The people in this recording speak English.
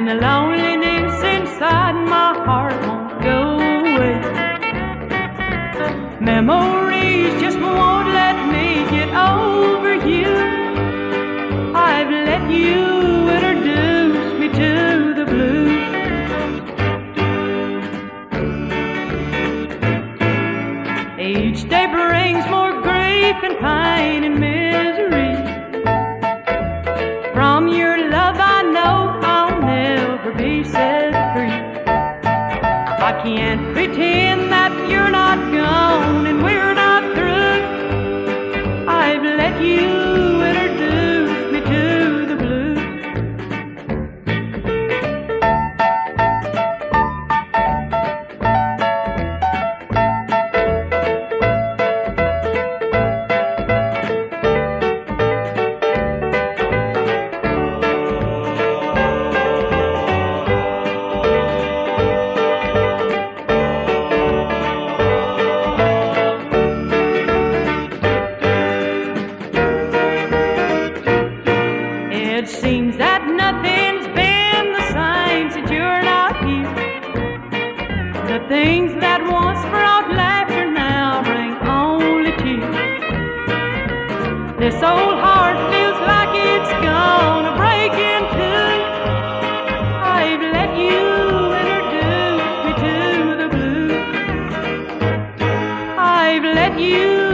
and the loneliness inside my heart won't go away. Memories just won't let me get over you. I've let you introduce me to the blues. Each day brings more grief and pain and misery. I can't pretend that you're not gone. And seems that nothing's been the same since you're not here. The things that once brought laughter now bring only tears. This old heart feels like it's gonna break in two. I've let you introduce me to the blues. I've let you.